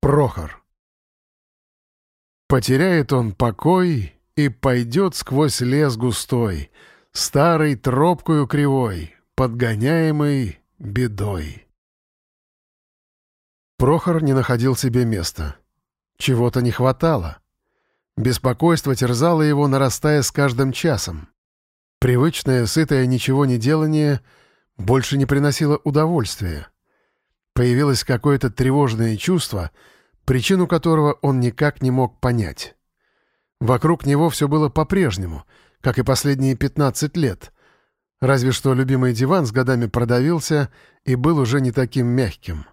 Прохор. Потеряет он покой и пойдет сквозь лес густой, старой тропкою кривой, подгоняемый бедой. Прохор не находил себе места. Чего-то не хватало. Беспокойство терзало его, нарастая с каждым часом. Привычное, сытое ничего не делание больше не приносило удовольствия. Появилось какое-то тревожное чувство, причину которого он никак не мог понять. Вокруг него все было по-прежнему, как и последние 15 лет. Разве что любимый диван с годами продавился и был уже не таким мягким.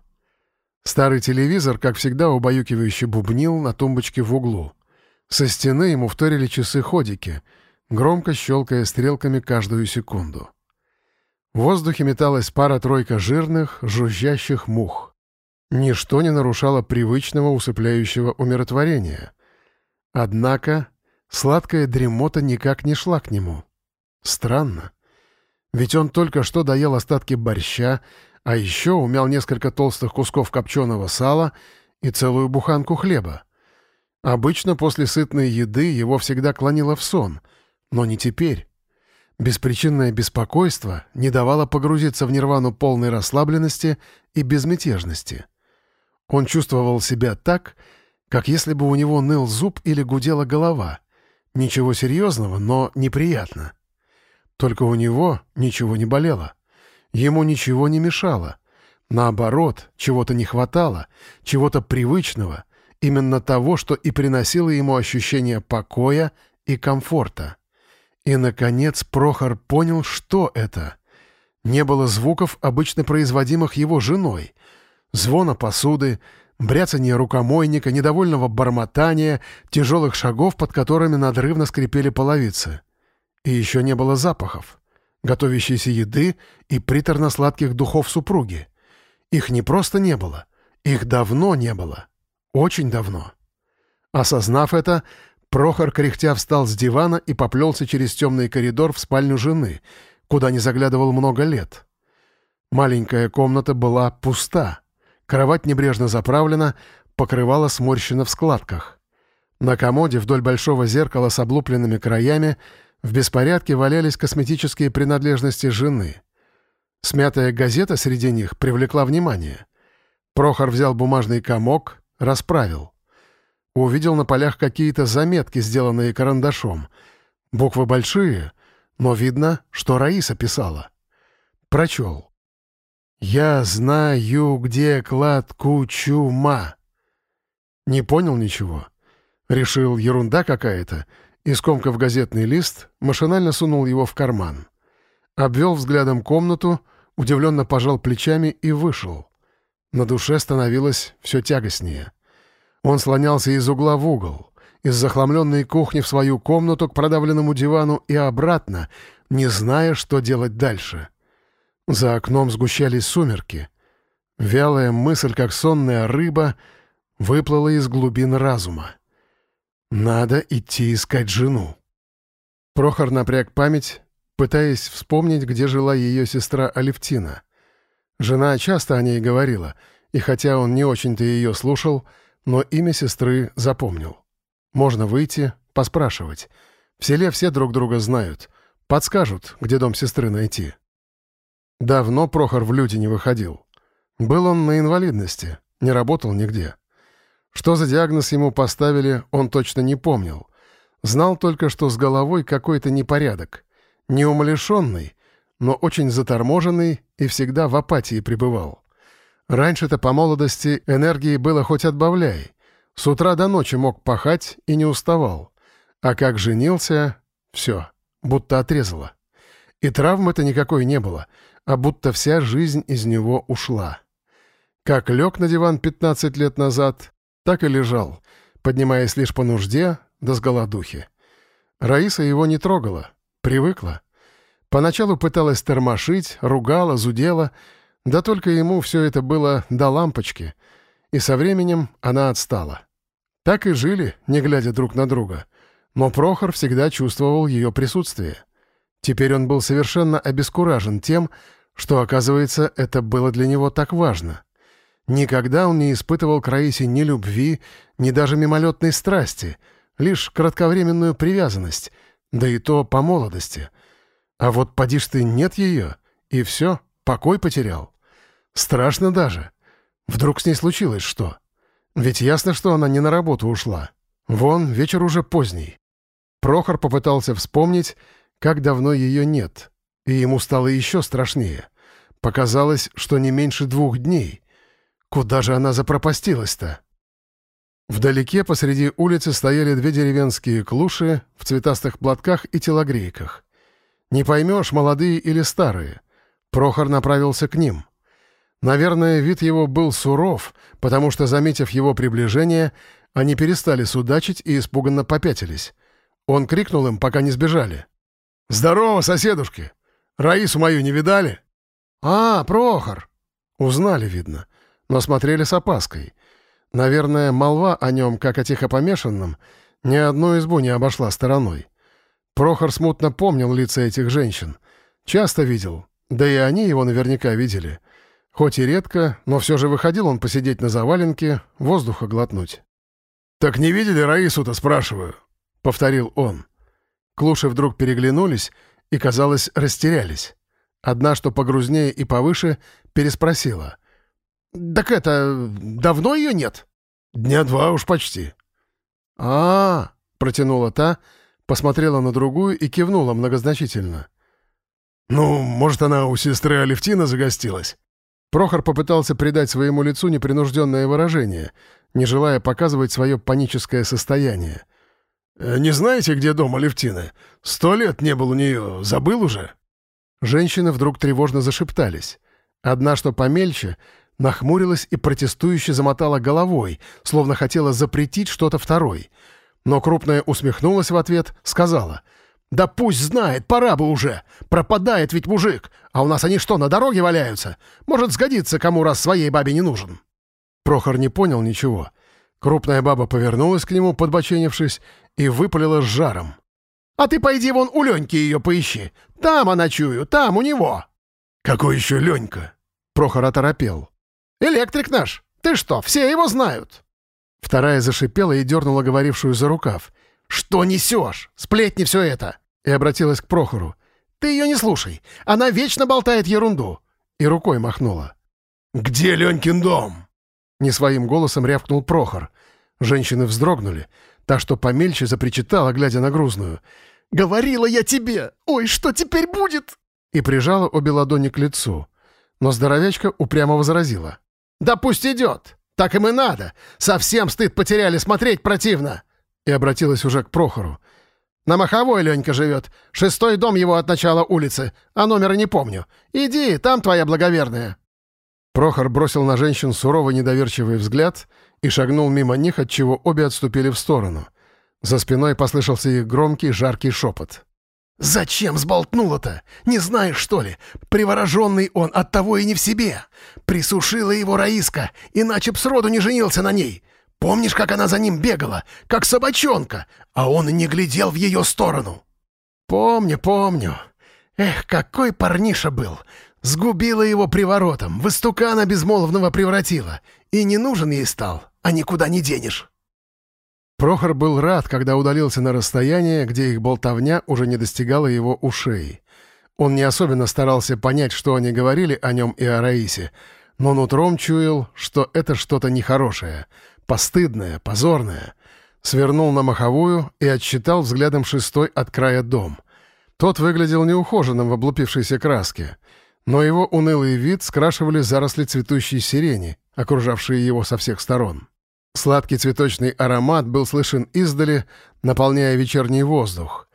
Старый телевизор, как всегда, убаюкивающе бубнил на тумбочке в углу. Со стены ему вторили часы-ходики, громко щелкая стрелками каждую секунду. В воздухе металась пара-тройка жирных, жужжащих мух. Ничто не нарушало привычного усыпляющего умиротворения. Однако сладкая дремота никак не шла к нему. Странно. Ведь он только что доел остатки борща, а еще умял несколько толстых кусков копченого сала и целую буханку хлеба. Обычно после сытной еды его всегда клонило в сон, но не теперь. Беспричинное беспокойство не давало погрузиться в нирвану полной расслабленности и безмятежности. Он чувствовал себя так, как если бы у него ныл зуб или гудела голова. Ничего серьезного, но неприятно. Только у него ничего не болело. Ему ничего не мешало. Наоборот, чего-то не хватало, чего-то привычного, именно того, что и приносило ему ощущение покоя и комфорта. И, наконец, Прохор понял, что это. Не было звуков, обычно производимых его женой. Звона посуды, бряцания рукомойника, недовольного бормотания, тяжелых шагов, под которыми надрывно скрипели половицы. И еще не было запахов. Готовящейся еды и приторно-сладких духов супруги. Их не просто не было. Их давно не было. Очень давно. Осознав это, Прохор, кряхтя, встал с дивана и поплелся через темный коридор в спальню жены, куда не заглядывал много лет. Маленькая комната была пуста. Кровать небрежно заправлена, покрывала сморщено в складках. На комоде вдоль большого зеркала с облупленными краями в беспорядке валялись косметические принадлежности жены. Смятая газета среди них привлекла внимание. Прохор взял бумажный комок, расправил — Увидел на полях какие-то заметки, сделанные карандашом. Буквы большие, но видно, что Раиса писала. Прочел. «Я знаю, где клад Кучума». Не понял ничего. Решил, ерунда какая-то, и, скомкав газетный лист, машинально сунул его в карман. Обвел взглядом комнату, удивленно пожал плечами и вышел. На душе становилось все тягостнее. Он слонялся из угла в угол, из захламленной кухни в свою комнату к продавленному дивану и обратно, не зная, что делать дальше. За окном сгущались сумерки. Вялая мысль, как сонная рыба, выплыла из глубин разума. Надо идти искать жену. Прохор напряг память, пытаясь вспомнить, где жила ее сестра Алевтина. Жена часто о ней говорила, и хотя он не очень-то ее слушал, но имя сестры запомнил. Можно выйти, поспрашивать. В селе все друг друга знают. Подскажут, где дом сестры найти. Давно Прохор в люди не выходил. Был он на инвалидности, не работал нигде. Что за диагноз ему поставили, он точно не помнил. Знал только, что с головой какой-то непорядок. Неумалишенный, но очень заторможенный и всегда в апатии пребывал. Раньше-то по молодости энергии было хоть отбавляй. С утра до ночи мог пахать и не уставал. А как женился — все, будто отрезало. И травмы-то никакой не было, а будто вся жизнь из него ушла. Как лег на диван 15 лет назад, так и лежал, поднимаясь лишь по нужде да с голодухи. Раиса его не трогала, привыкла. Поначалу пыталась тормошить, ругала, зудела — да только ему все это было до лампочки, и со временем она отстала. Так и жили, не глядя друг на друга. Но Прохор всегда чувствовал ее присутствие. Теперь он был совершенно обескуражен тем, что, оказывается, это было для него так важно. Никогда он не испытывал к Раисе ни любви, ни даже мимолетной страсти, лишь кратковременную привязанность, да и то по молодости. А вот поди ж ты, нет ее, и все, покой потерял. Страшно даже. Вдруг с ней случилось что? Ведь ясно, что она не на работу ушла. Вон, вечер уже поздний. Прохор попытался вспомнить, как давно ее нет, и ему стало еще страшнее. Показалось, что не меньше двух дней. Куда же она запропастилась-то? Вдалеке посреди улицы стояли две деревенские клуши в цветастых платках и телогрейках. Не поймешь, молодые или старые. Прохор направился к ним. Наверное, вид его был суров, потому что, заметив его приближение, они перестали судачить и испуганно попятились. Он крикнул им, пока не сбежали. «Здорово, соседушки! Раису мою не видали?» «А, Прохор!» Узнали, видно, но смотрели с опаской. Наверное, молва о нем, как о тихопомешанном, ни одну избу не обошла стороной. Прохор смутно помнил лица этих женщин. Часто видел, да и они его наверняка видели. Хоть и редко, но все же выходил он посидеть на заваленке, воздуха глотнуть. «Так не видели Раису-то, спрашиваю?» — повторил он. Клуши вдруг переглянулись и, казалось, растерялись. Одна, что погрузнее и повыше, переспросила. «Так это... давно ее нет?» «Дня два уж почти». «А-а-а!» — протянула та, посмотрела на другую и кивнула многозначительно. «Ну, может, она у сестры Алевтина загостилась?» Прохор попытался придать своему лицу непринужденное выражение, не желая показывать свое паническое состояние. «Э, «Не знаете, где дом Алевтины? Сто лет не был у нее. Забыл уже?» Женщины вдруг тревожно зашептались. Одна, что помельче, нахмурилась и протестующе замотала головой, словно хотела запретить что-то второй. Но крупная усмехнулась в ответ, сказала — «Да пусть знает, пора бы уже! Пропадает ведь мужик! А у нас они что, на дороге валяются? Может, сгодится кому, раз своей бабе не нужен!» Прохор не понял ничего. Крупная баба повернулась к нему, подбоченившись, и выпалила с жаром. «А ты пойди вон у Леньки ее поищи! Там она чую, там, у него!» «Какой еще Ленька?» Прохор оторопел. «Электрик наш! Ты что, все его знают!» Вторая зашипела и дернула говорившую за рукав. «Что несешь? Сплетни все это!» И обратилась к Прохору. «Ты ее не слушай. Она вечно болтает ерунду!» И рукой махнула. «Где Ленькин дом?» Не своим голосом рявкнул Прохор. Женщины вздрогнули. Та, что помельче, запричитала, глядя на грузную. «Говорила я тебе! Ой, что теперь будет?» И прижала обе ладони к лицу. Но здоровячка упрямо возразила. «Да пусть идет! Так им и надо! Совсем стыд потеряли, смотреть противно!» И обратилась уже к Прохору. «На Маховой Ленька живет. Шестой дом его от начала улицы, а номера не помню. Иди, там твоя благоверная». Прохор бросил на женщин суровый недоверчивый взгляд и шагнул мимо них, отчего обе отступили в сторону. За спиной послышался их громкий, жаркий шепот. «Зачем сболтнула-то? Не знаешь, что ли? Привороженный он, оттого и не в себе. Присушила его Раиска, иначе б сроду не женился на ней. Помнишь, как она за ним бегала, как собачонка, а он не глядел в ее сторону?» «Помню, помню. Эх, какой парниша был! Сгубила его приворотом, в истукана безмолвного превратила. И не нужен ей стал, а никуда не денешь». Прохор был рад, когда удалился на расстояние, где их болтовня уже не достигала его ушей. Он не особенно старался понять, что они говорили о нем и о Раисе, но нутром чуял, что это что-то нехорошее — постыдное, позорное. Свернул на маховую и отсчитал взглядом шестой от края дом. Тот выглядел неухоженным в облупившейся краске, но его унылый вид скрашивали заросли цветущей сирени, окружавшие его со всех сторон. Сладкий цветочный аромат был слышен издали, наполняя вечерний воздух.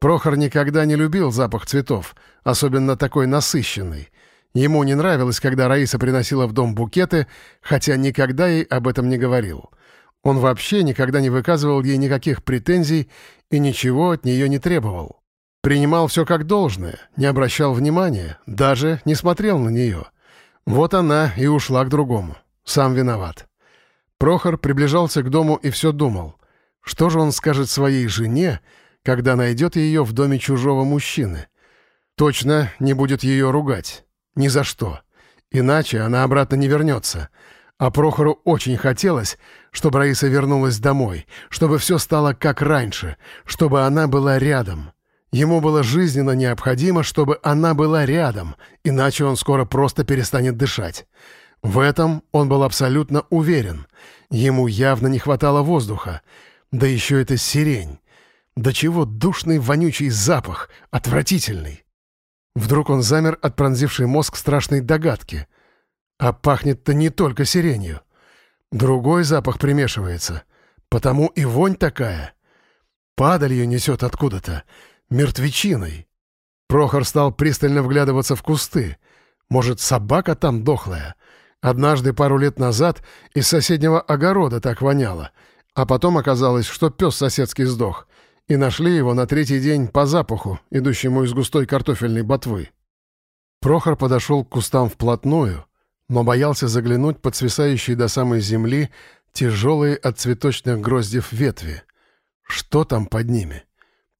Прохор никогда не любил запах цветов, особенно такой насыщенный. Ему не нравилось, когда Раиса приносила в дом букеты, хотя никогда ей об этом не говорил. Он вообще никогда не выказывал ей никаких претензий и ничего от нее не требовал. Принимал все как должное, не обращал внимания, даже не смотрел на нее. Вот она и ушла к другому. Сам виноват. Прохор приближался к дому и все думал. Что же он скажет своей жене, когда найдет ее в доме чужого мужчины? Точно не будет ее ругать. Ни за что. Иначе она обратно не вернется. А Прохору очень хотелось, чтобы Раиса вернулась домой, чтобы все стало как раньше, чтобы она была рядом. Ему было жизненно необходимо, чтобы она была рядом, иначе он скоро просто перестанет дышать. В этом он был абсолютно уверен. Ему явно не хватало воздуха. Да еще это сирень. До чего душный вонючий запах, отвратительный. Вдруг он замер от пронзившей мозг страшной догадки. А пахнет-то не только сиренью. Другой запах примешивается. Потому и вонь такая. Падалью несет откуда-то мертвечиной. Прохор стал пристально вглядываться в кусты. Может, собака там дохлая? Однажды, пару лет назад, из соседнего огорода так воняло. А потом оказалось, что пес соседский сдох. И нашли его на третий день по запаху, идущему из густой картофельной ботвы. Прохор подошел к кустам вплотную, но боялся заглянуть под свисающие до самой земли тяжелые от цветочных гроздев ветви. Что там под ними?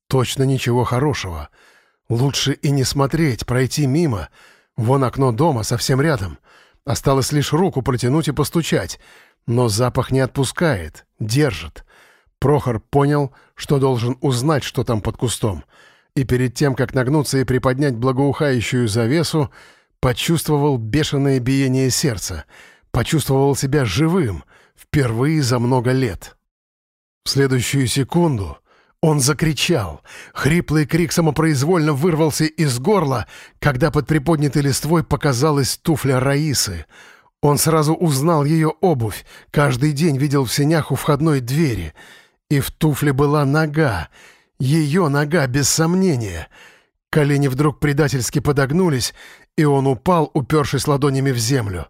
Точно ничего хорошего. Лучше и не смотреть, пройти мимо. Вон окно дома, совсем рядом. Осталось лишь руку протянуть и постучать. Но запах не отпускает, держит. Прохор понял, что должен узнать, что там под кустом. И перед тем, как нагнуться и приподнять благоухающую завесу, почувствовал бешеное биение сердца. Почувствовал себя живым, впервые за много лет. В следующую секунду он закричал. Хриплый крик самопроизвольно вырвался из горла, когда под приподнятой листвой показалась туфля Раисы. Он сразу узнал ее обувь, каждый день видел в сенях у входной двери. И в туфле была нога. Ее нога, без сомнения. Колени вдруг предательски подогнулись, и он упал, упершись ладонями в землю.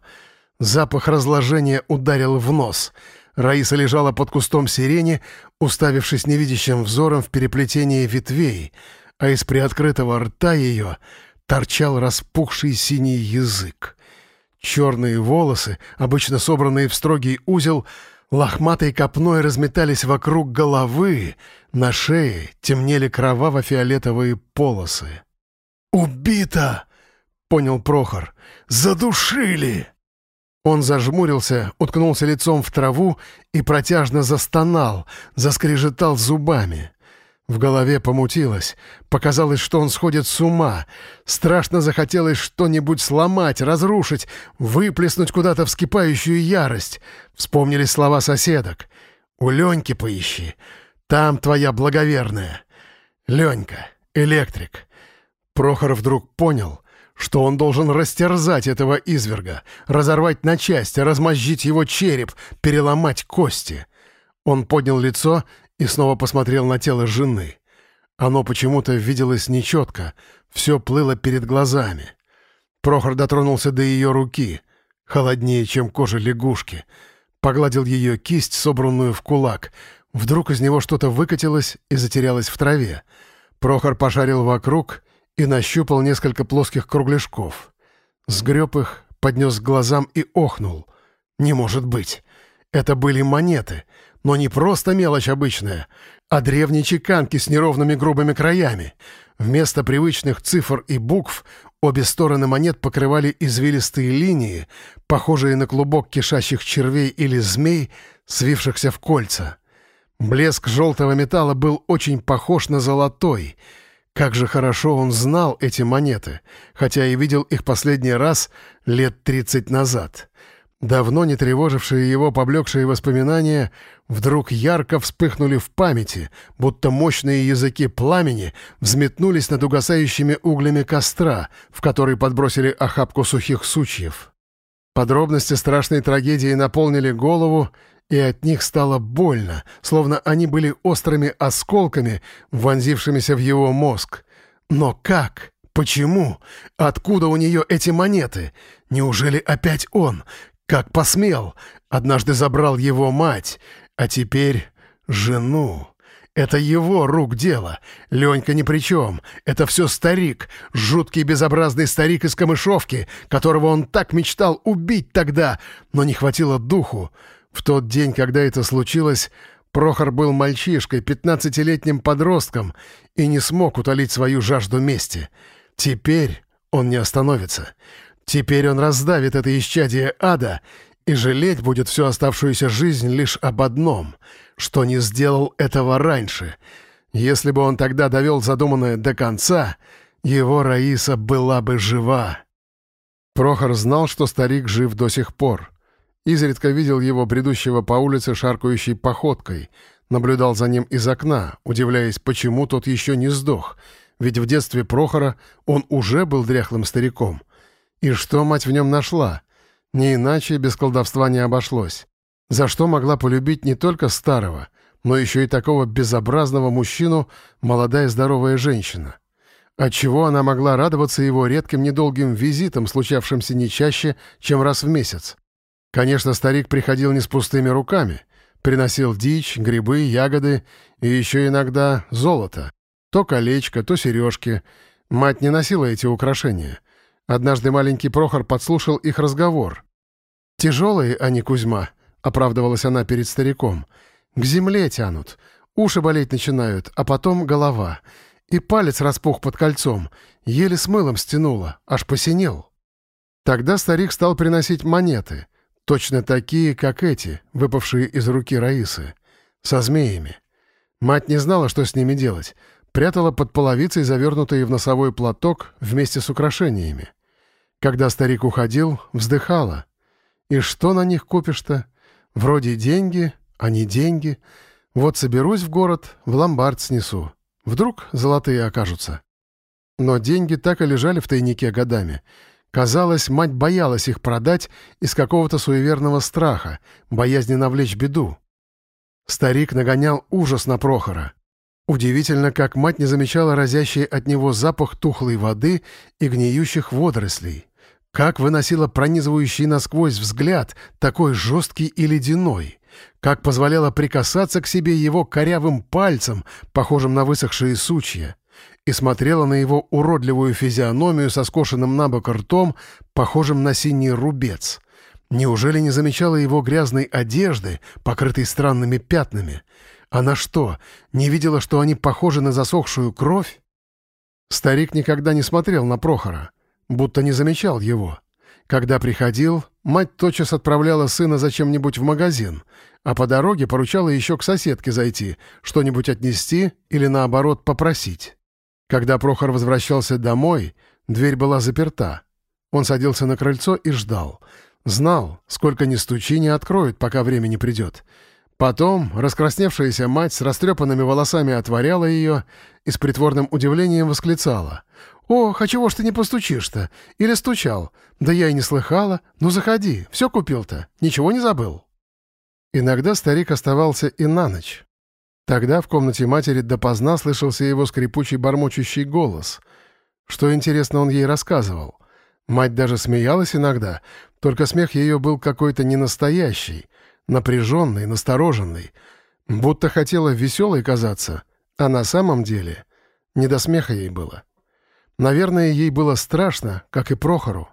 Запах разложения ударил в нос — Раиса лежала под кустом сирени, уставившись невидящим взором в переплетении ветвей, а из приоткрытого рта ее торчал распухший синий язык. Черные волосы, обычно собранные в строгий узел, лохматой копной разметались вокруг головы, на шее темнели кроваво-фиолетовые полосы. «Убито!» — понял Прохор. «Задушили!» Он зажмурился, уткнулся лицом в траву и протяжно застонал, заскрежетал зубами. В голове помутилось. Показалось, что он сходит с ума. Страшно захотелось что-нибудь сломать, разрушить, выплеснуть куда-то вскипающую ярость. Вспомнились слова соседок. «У Леньки поищи. Там твоя благоверная». «Ленька, электрик». Прохор вдруг понял, что он должен растерзать этого изверга, разорвать на части, размозжить его череп, переломать кости. Он поднял лицо и снова посмотрел на тело жены. Оно почему-то виделось нечетко, все плыло перед глазами. Прохор дотронулся до ее руки, холоднее, чем кожа лягушки, погладил ее кисть, собранную в кулак. Вдруг из него что-то выкатилось и затерялось в траве. Прохор пошарил вокруг — и нащупал несколько плоских кругляшков. Сгреб их, поднес к глазам и охнул. «Не может быть! Это были монеты, но не просто мелочь обычная, а древние чеканки с неровными грубыми краями. Вместо привычных цифр и букв обе стороны монет покрывали извилистые линии, похожие на клубок кишащих червей или змей, свившихся в кольца. Блеск желтого металла был очень похож на золотой — как же хорошо он знал эти монеты, хотя и видел их последний раз лет тридцать назад. Давно не тревожившие его поблекшие воспоминания вдруг ярко вспыхнули в памяти, будто мощные языки пламени взметнулись над угасающими углями костра, в который подбросили охапку сухих сучьев. Подробности страшной трагедии наполнили голову, и от них стало больно, словно они были острыми осколками, вонзившимися в его мозг. Но как? Почему? Откуда у нее эти монеты? Неужели опять он? Как посмел? Однажды забрал его мать, а теперь жену. Это его рук дело. Ленька ни при чем. Это все старик, жуткий безобразный старик из Камышовки, которого он так мечтал убить тогда, но не хватило духу. В тот день, когда это случилось, Прохор был мальчишкой, пятнадцатилетним подростком и не смог утолить свою жажду мести. Теперь он не остановится. Теперь он раздавит это исчадие ада И жалеть будет всю оставшуюся жизнь лишь об одном, что не сделал этого раньше. Если бы он тогда довел задуманное до конца, его Раиса была бы жива. Прохор знал, что старик жив до сих пор. Изредка видел его, бредущего по улице шаркающей походкой, наблюдал за ним из окна, удивляясь, почему тот еще не сдох, ведь в детстве Прохора он уже был дряхлым стариком. И что мать в нем нашла? Не иначе без колдовства не обошлось. За что могла полюбить не только старого, но еще и такого безобразного мужчину молодая здоровая женщина. Отчего она могла радоваться его редким недолгим визитам, случавшимся не чаще, чем раз в месяц? Конечно, старик приходил не с пустыми руками. Приносил дичь, грибы, ягоды и еще иногда золото. То колечко, то сережки. Мать не носила эти украшения. Однажды маленький Прохор подслушал их разговор. «Тяжелые они, Кузьма», — оправдывалась она перед стариком. «К земле тянут. Уши болеть начинают, а потом голова. И палец распух под кольцом. Еле с мылом стянуло, аж посинел». Тогда старик стал приносить монеты. Точно такие, как эти, выпавшие из руки Раисы. Со змеями. Мать не знала, что с ними делать — прятала под половицей завернутые в носовой платок вместе с украшениями. Когда старик уходил, вздыхала. «И что на них купишь-то? Вроде деньги, а не деньги. Вот соберусь в город, в ломбард снесу. Вдруг золотые окажутся». Но деньги так и лежали в тайнике годами. Казалось, мать боялась их продать из какого-то суеверного страха, боязни навлечь беду. Старик нагонял ужас на Прохора. Удивительно, как мать не замечала разящий от него запах тухлой воды и гниющих водорослей. Как выносила пронизывающий насквозь взгляд, такой жесткий и ледяной. Как позволяла прикасаться к себе его корявым пальцем, похожим на высохшие сучья. И смотрела на его уродливую физиономию со скошенным набок ртом, похожим на синий рубец. Неужели не замечала его грязной одежды, покрытой странными пятнами? Она что, не видела, что они похожи на засохшую кровь? Старик никогда не смотрел на Прохора, будто не замечал его. Когда приходил, мать тотчас отправляла сына зачем-нибудь в магазин, а по дороге поручала еще к соседке зайти, что-нибудь отнести или, наоборот, попросить. Когда Прохор возвращался домой, дверь была заперта. Он садился на крыльцо и ждал. Знал, сколько ни стучи, не откроют, пока время не придет. Потом раскрасневшаяся мать с растрепанными волосами отворяла ее и с притворным удивлением восклицала. «Ох, а чего ж ты не постучишь-то? Или стучал? Да я и не слыхала. Ну заходи, все купил-то, ничего не забыл». Иногда старик оставался и на ночь. Тогда в комнате матери допоздна слышался его скрипучий бормочущий голос. Что, интересно, он ей рассказывал. Мать даже смеялась иногда, только смех ее был какой-то ненастоящий, напряженной, настороженной, будто хотела веселой казаться, а на самом деле не до смеха ей было. Наверное, ей было страшно, как и Прохору.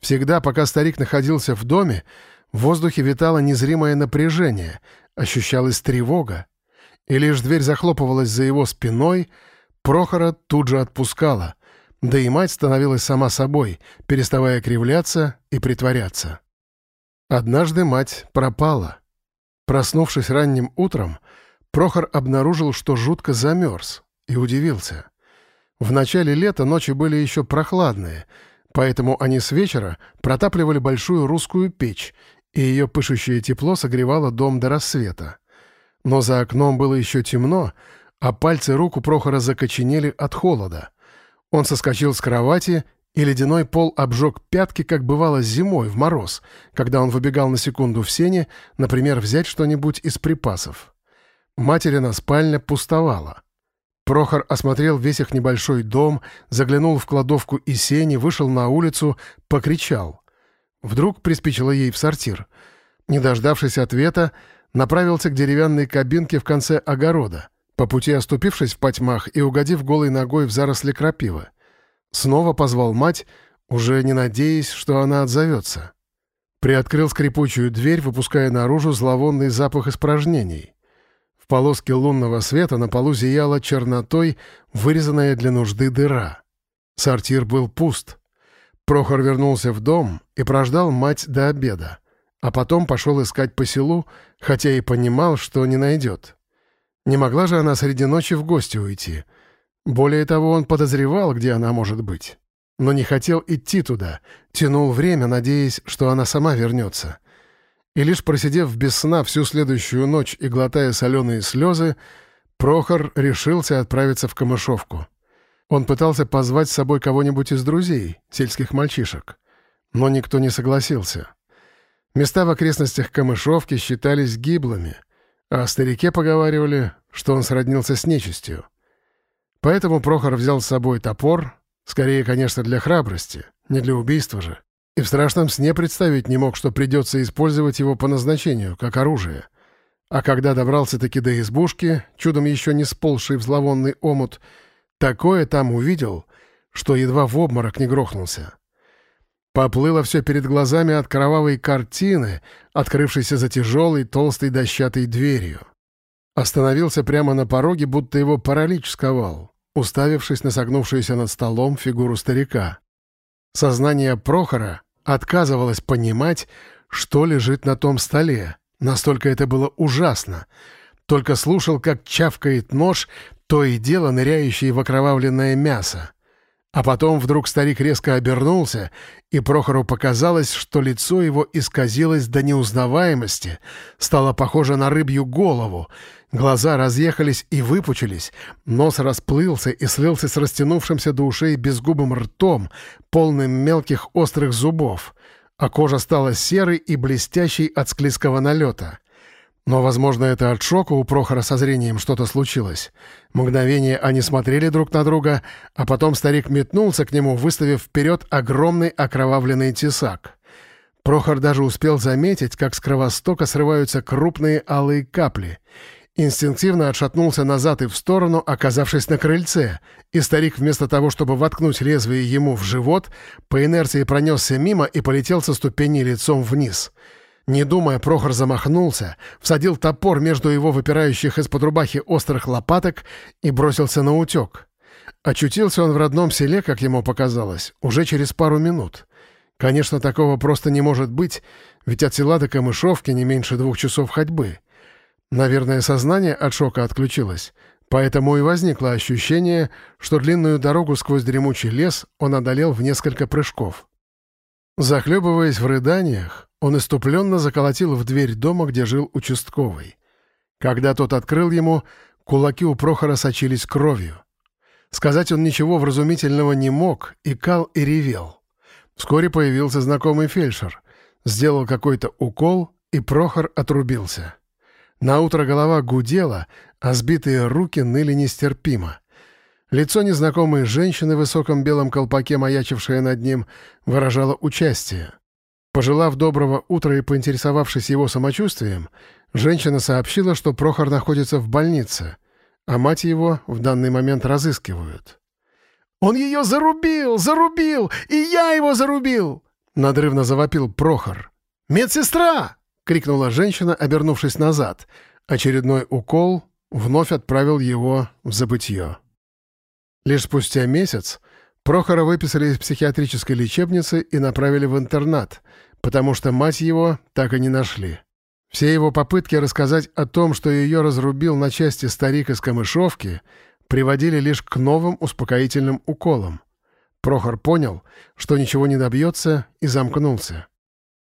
Всегда, пока старик находился в доме, в воздухе витало незримое напряжение, ощущалась тревога. И лишь дверь захлопывалась за его спиной, Прохора тут же отпускала, да и мать становилась сама собой, переставая кривляться и притворяться. Однажды мать пропала. Проснувшись ранним утром, Прохор обнаружил, что жутко замерз, и удивился. В начале лета ночи были еще прохладные, поэтому они с вечера протапливали большую русскую печь, и ее пышущее тепло согревало дом до рассвета. Но за окном было еще темно, а пальцы рук у Прохора закоченели от холода. Он соскочил с кровати и ледяной пол обжег пятки, как бывало зимой в мороз, когда он выбегал на секунду в сене, например, взять что-нибудь из припасов. Материна спальня пустовала. Прохор осмотрел весь их небольшой дом, заглянул в кладовку и сени, вышел на улицу, покричал. Вдруг приспичило ей в сортир. Не дождавшись ответа, направился к деревянной кабинке в конце огорода, по пути оступившись в потьмах и угодив голой ногой в заросли крапивы. Снова позвал мать, уже не надеясь, что она отзовется. Приоткрыл скрипучую дверь, выпуская наружу зловонный запах испражнений. В полоске лунного света на полу зияла чернотой, вырезанная для нужды дыра. Сортир был пуст. Прохор вернулся в дом и прождал мать до обеда. а потом пошел искать по селу, хотя и понимал, что не найдет. Не могла же она среди ночи в гости уйти. Более того, он подозревал, где она может быть. Но не хотел идти туда, тянул время, надеясь, что она сама вернется. И лишь просидев без сна всю следующую ночь и глотая соленые слезы, Прохор решился отправиться в Камышовку. Он пытался позвать с собой кого-нибудь из друзей, сельских мальчишек. Но никто не согласился. Места в окрестностях Камышовки считались гиблыми, а о старике поговаривали, что он сроднился с нечистью. Поэтому Прохор взял с собой топор, скорее, конечно, для храбрости, не для убийства же, и в страшном сне представить не мог, что придется использовать его по назначению, как оружие. А когда добрался-таки до избушки, чудом еще не сползший в зловонный омут, такое там увидел, что едва в обморок не грохнулся. Поплыло все перед глазами от кровавой картины, открывшейся за тяжелой, толстой дощатой дверью. Остановился прямо на пороге, будто его паралич сковал, уставившись на согнувшуюся над столом фигуру старика. Сознание Прохора отказывалось понимать, что лежит на том столе, Настолько это было ужасно. Только слушал, как чавкает нож, то и дело ныряющий в окровавленное мясо. А потом вдруг старик резко обернулся, и Прохору показалось, что лицо его исказилось до неузнаваемости, стало похоже на рыбью голову. Глаза разъехались и выпучились, нос расплылся и слился с растянувшимся до ушей безгубым ртом, полным мелких острых зубов а кожа стала серой и блестящей от склизкого налета. Но, возможно, это от шока у Прохора со зрением что-то случилось. Мгновение они смотрели друг на друга, а потом старик метнулся к нему, выставив вперед огромный окровавленный тесак. Прохор даже успел заметить, как с кровостока срываются крупные алые капли — Инстинктивно отшатнулся назад и в сторону, оказавшись на крыльце, и старик вместо того, чтобы воткнуть лезвие ему в живот, по инерции пронесся мимо и полетел со ступени лицом вниз. Не думая, Прохор замахнулся, всадил топор между его выпирающих из-под рубахи острых лопаток и бросился на утек. Очутился он в родном селе, как ему показалось, уже через пару минут. Конечно, такого просто не может быть, ведь от села до Камышовки не меньше двух часов ходьбы — Наверное, сознание от шока отключилось, поэтому и возникло ощущение, что длинную дорогу сквозь дремучий лес он одолел в несколько прыжков. Захлебываясь в рыданиях, он иступленно заколотил в дверь дома, где жил участковый. Когда тот открыл ему, кулаки у Прохора сочились кровью. Сказать он ничего вразумительного не мог, и кал и ревел. Вскоре появился знакомый фельдшер. Сделал какой-то укол, и Прохор отрубился. Наутро голова гудела, а сбитые руки ныли нестерпимо. Лицо незнакомой женщины в высоком белом колпаке, маячившее над ним, выражало участие. Пожелав доброго утра и поинтересовавшись его самочувствием, женщина сообщила, что Прохор находится в больнице, а мать его в данный момент разыскивают. «Он ее зарубил! Зарубил! И я его зарубил!» — надрывно завопил Прохор. «Медсестра!» — крикнула женщина, обернувшись назад. Очередной укол вновь отправил его в забытье. Лишь спустя месяц Прохора выписали из психиатрической лечебницы и направили в интернат, потому что мать его так и не нашли. Все его попытки рассказать о том, что ее разрубил на части старик из Камышовки, приводили лишь к новым успокоительным уколам. Прохор понял, что ничего не добьется, и замкнулся.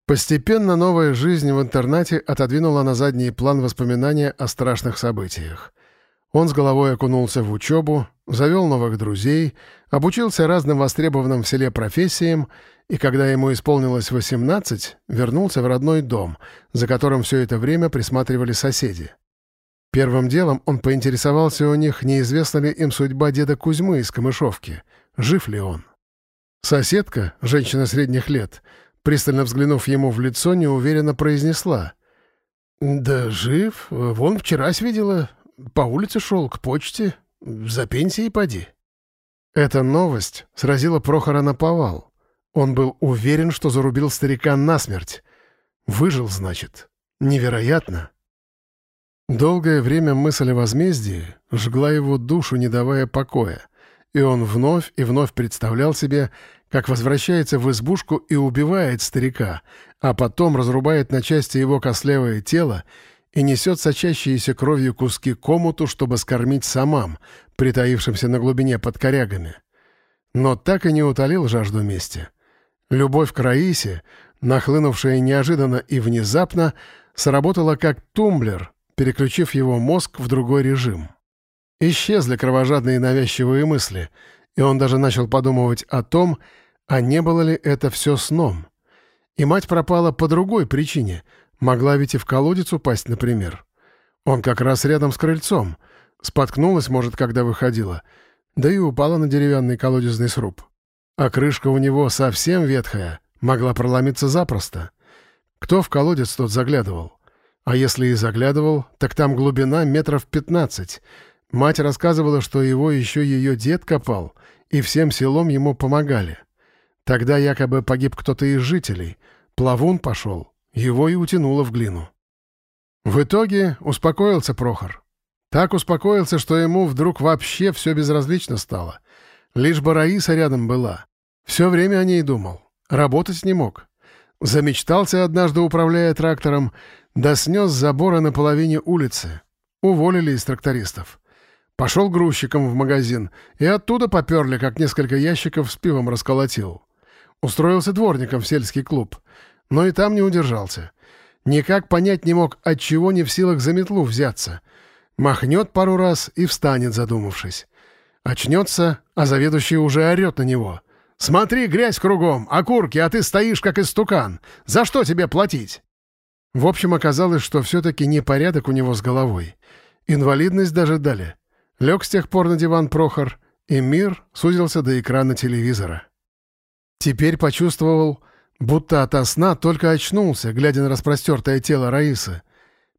Постепенно новая жизнь в интернате отодвинула на задний план воспоминания о страшных событиях. Он с головой окунулся в учебу, завел новых друзей, обучился разным востребованным в селе профессиям и, когда ему исполнилось 18, вернулся в родной дом, за которым все это время присматривали соседи. Первым делом он поинтересовался у них, неизвестна ли им судьба деда Кузьмы из Камышовки, жив ли он. Соседка, женщина средних лет, пристально взглянув ему в лицо, неуверенно произнесла. «Да жив. Вон вчера видела. По улице шел, к почте. За пенсией поди». Эта новость сразила Прохора на повал. Он был уверен, что зарубил старика насмерть. Выжил, значит. Невероятно. Долгое время мысль о возмездии жгла его душу, не давая покоя, и он вновь и вновь представлял себе, как возвращается в избушку и убивает старика, а потом разрубает на части его кослевое тело и несет сочащиеся кровью куски комуту, чтобы скормить самам, притаившимся на глубине под корягами. Но так и не утолил жажду мести. Любовь к Раисе, нахлынувшая неожиданно и внезапно, сработала как тумблер, переключив его мозг в другой режим. Исчезли кровожадные навязчивые мысли, и он даже начал подумывать о том, а не было ли это все сном. И мать пропала по другой причине, могла ведь и в колодец упасть, например. Он как раз рядом с крыльцом, споткнулась, может, когда выходила, да и упала на деревянный колодезный сруб. А крышка у него совсем ветхая, могла проломиться запросто. Кто в колодец тот заглядывал? А если и заглядывал, так там глубина метров пятнадцать. Мать рассказывала, что его еще ее дед копал, и всем селом ему помогали. Тогда якобы погиб кто-то из жителей. Плавун пошел, его и утянуло в глину. В итоге успокоился Прохор. Так успокоился, что ему вдруг вообще все безразлично стало. Лишь бы Раиса рядом была. Все время о ней думал. Работать не мог. Замечтался однажды, управляя трактором, да снес забора на половине улицы. Уволили из трактористов. Пошел грузчиком в магазин, и оттуда поперли, как несколько ящиков с пивом расколотил. Устроился дворником в сельский клуб, но и там не удержался. Никак понять не мог, от чего не в силах за метлу взяться. Махнет пару раз и встанет, задумавшись. Очнется, а заведующий уже орет на него. «Смотри, грязь кругом, окурки, а ты стоишь, как истукан. За что тебе платить?» В общем, оказалось, что все-таки непорядок у него с головой. Инвалидность даже дали. Лег с тех пор на диван Прохор, и мир сузился до экрана телевизора. Теперь почувствовал, будто ото сна только очнулся, глядя на распростертое тело Раисы.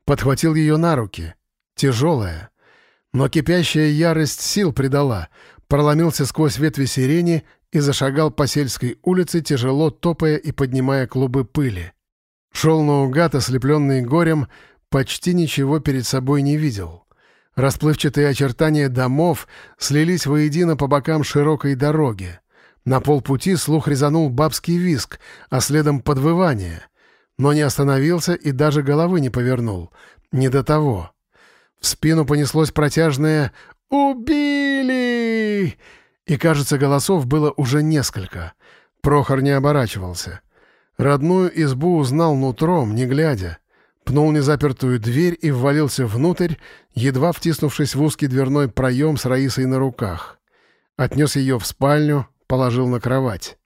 Подхватил ее на руки. Тяжелая. Но кипящая ярость сил придала, проломился сквозь ветви сирени и зашагал по сельской улице, тяжело топая и поднимая клубы пыли. Шел наугад, ослепленный горем, почти ничего перед собой не видел. Расплывчатые очертания домов слились воедино по бокам широкой дороги. На полпути слух резанул бабский виск, а следом подвывание. Но не остановился и даже головы не повернул. Не до того. В спину понеслось протяжное «Убили!» И, кажется, голосов было уже несколько. Прохор не оборачивался. Родную избу узнал нутром, не глядя. Пнул незапертую дверь и ввалился внутрь, едва втиснувшись в узкий дверной проем с Раисой на руках. Отнес ее в спальню, положил на кровать.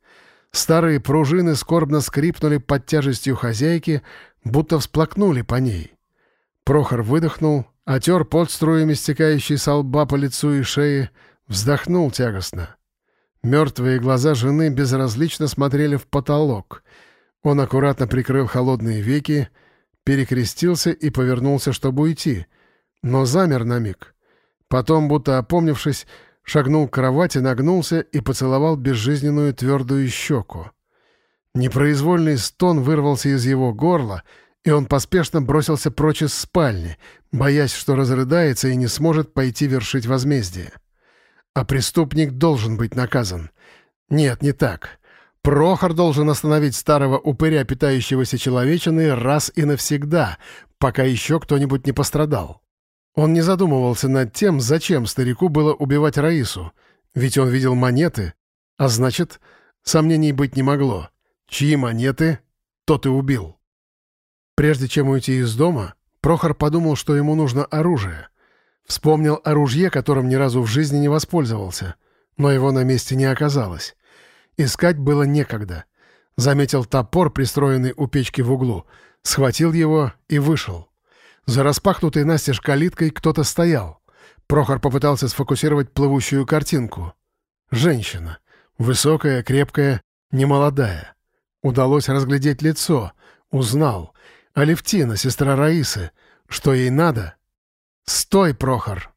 Старые пружины скорбно скрипнули под тяжестью хозяйки, будто всплакнули по ней. Прохор выдохнул, отер под струями стекающей со лба по лицу и шее, вздохнул тягостно. Мертвые глаза жены безразлично смотрели в потолок. Он аккуратно прикрыл холодные веки, перекрестился и повернулся, чтобы уйти, но замер на миг. Потом, будто опомнившись, шагнул к кровати, нагнулся и поцеловал безжизненную твердую щеку. Непроизвольный стон вырвался из его горла, и он поспешно бросился прочь из спальни, боясь, что разрыдается и не сможет пойти вершить возмездие. А преступник должен быть наказан. Нет, не так. Прохор должен остановить старого упыря, питающегося человечиной, раз и навсегда, пока еще кто-нибудь не пострадал. Он не задумывался над тем, зачем старику было убивать Раису, ведь он видел монеты, а значит, сомнений быть не могло. Чьи монеты, тот и убил. Прежде чем уйти из дома, Прохор подумал, что ему нужно оружие. Вспомнил о ружье, которым ни разу в жизни не воспользовался, но его на месте не оказалось. Искать было некогда. Заметил топор, пристроенный у печки в углу, схватил его и вышел. За распахнутой настежь калиткой кто-то стоял. Прохор попытался сфокусировать плывущую картинку. Женщина. Высокая, крепкая, немолодая. Удалось разглядеть лицо. Узнал. Алевтина, сестра Раисы. Что ей надо? «Стой, Прохор!»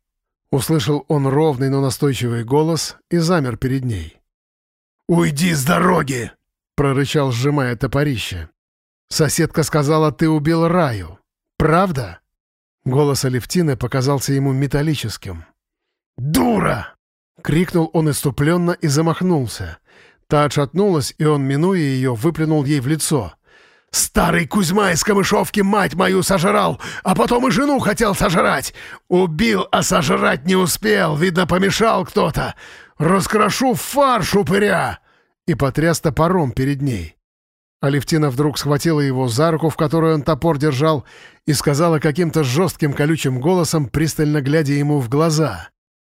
Услышал он ровный, но настойчивый голос и замер перед ней. «Уйди с дороги!» — прорычал, сжимая топорище. «Соседка сказала, ты убил Раю. Правда?» Голос Алевтины показался ему металлическим. «Дура!» — крикнул он иступленно и замахнулся. Та отшатнулась, и он, минуя ее, выплюнул ей в лицо. «Старый Кузьма из Камышовки мать мою сожрал, а потом и жену хотел сожрать. Убил, а сожрать не успел, видно, помешал кто-то. Раскрошу фарш упыря!» И потряс топором перед ней. Алевтина вдруг схватила его за руку, в которую он топор держал, и сказала каким-то жестким колючим голосом, пристально глядя ему в глаза.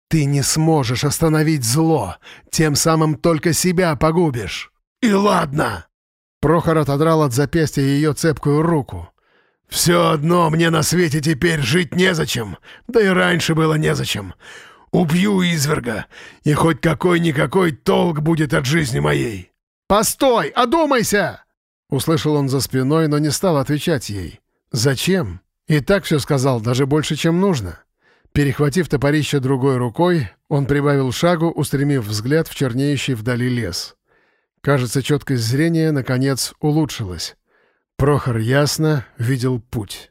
«Ты не сможешь остановить зло, тем самым только себя погубишь». «И ладно!» Прохор отодрал от запястья ее цепкую руку. «Все одно мне на свете теперь жить незачем, да и раньше было незачем. Убью изверга, и хоть какой-никакой толк будет от жизни моей». «Постой, одумайся!» Услышал он за спиной, но не стал отвечать ей. «Зачем?» И так все сказал, даже больше, чем нужно. Перехватив топорище другой рукой, он прибавил шагу, устремив взгляд в чернеющий вдали лес. Кажется, четкость зрения, наконец, улучшилась. Прохор ясно видел путь.